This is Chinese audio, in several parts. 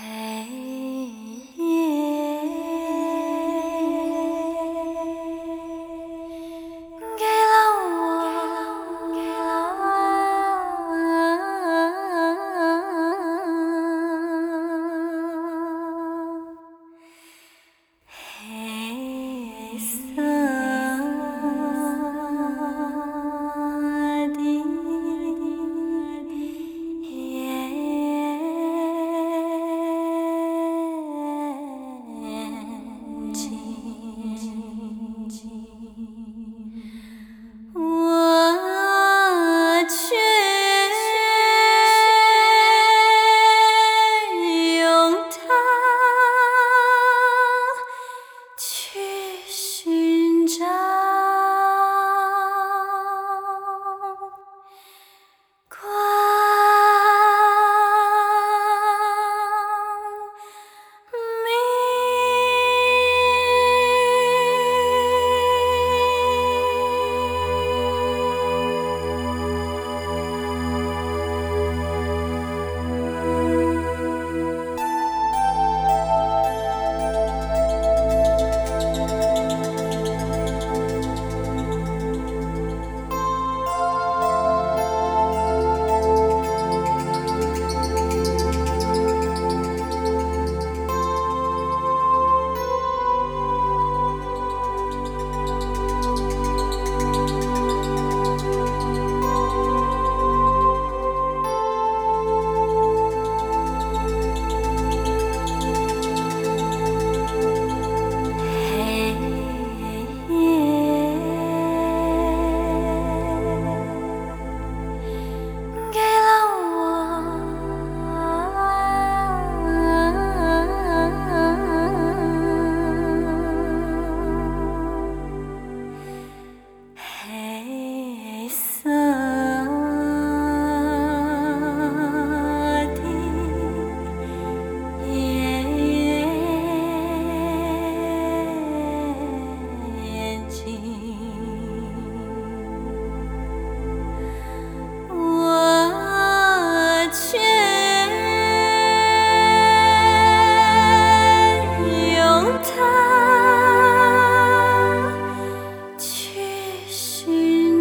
黑夜给了我黑色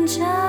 这